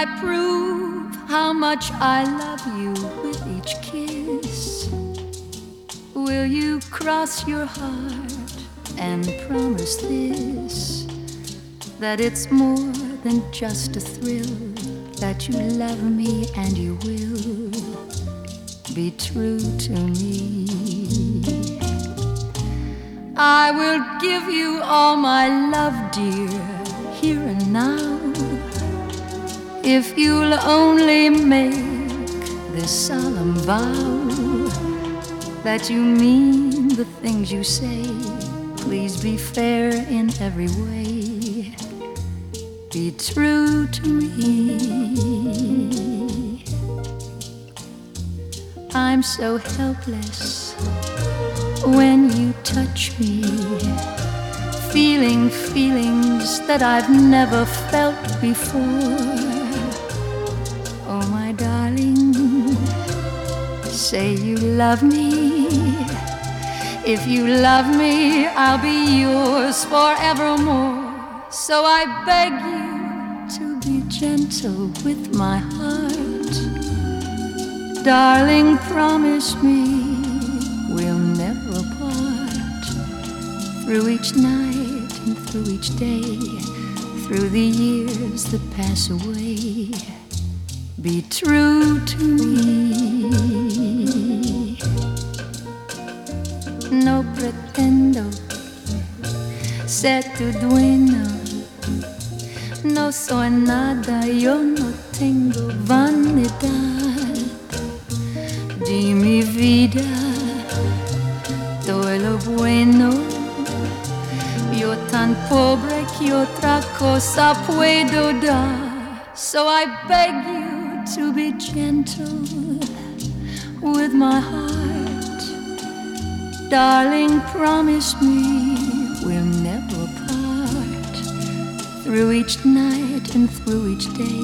I prove how much I love you with each kiss? Will you cross your heart and promise this? That it's more than just a thrill, that you love me and you will be true to me. I will give you all my love, dear, here and now. If you'll only make this solemn vow that you mean the things you say, please be fair in every way. Be true to me. I'm so helpless when you touch me, feeling feelings that I've never felt before. Say you love me. If you love me, I'll be yours forevermore. So I beg you to be gentle with my heart. Darling, promise me we'll never part. Through each night and through each day, through the years that pass away, be true to me. Ser tu dueño. No soy nada, yo no tengo vanidad. Di mi vida todo lo bueno. Yo tan pobre que otra cosa puedo dar. So I beg you to be gentle with my heart. Darling, promise me Through each night and through each day,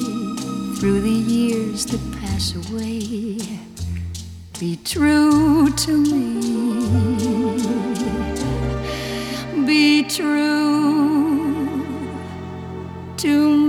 through the years that pass away, be true to me. Be true to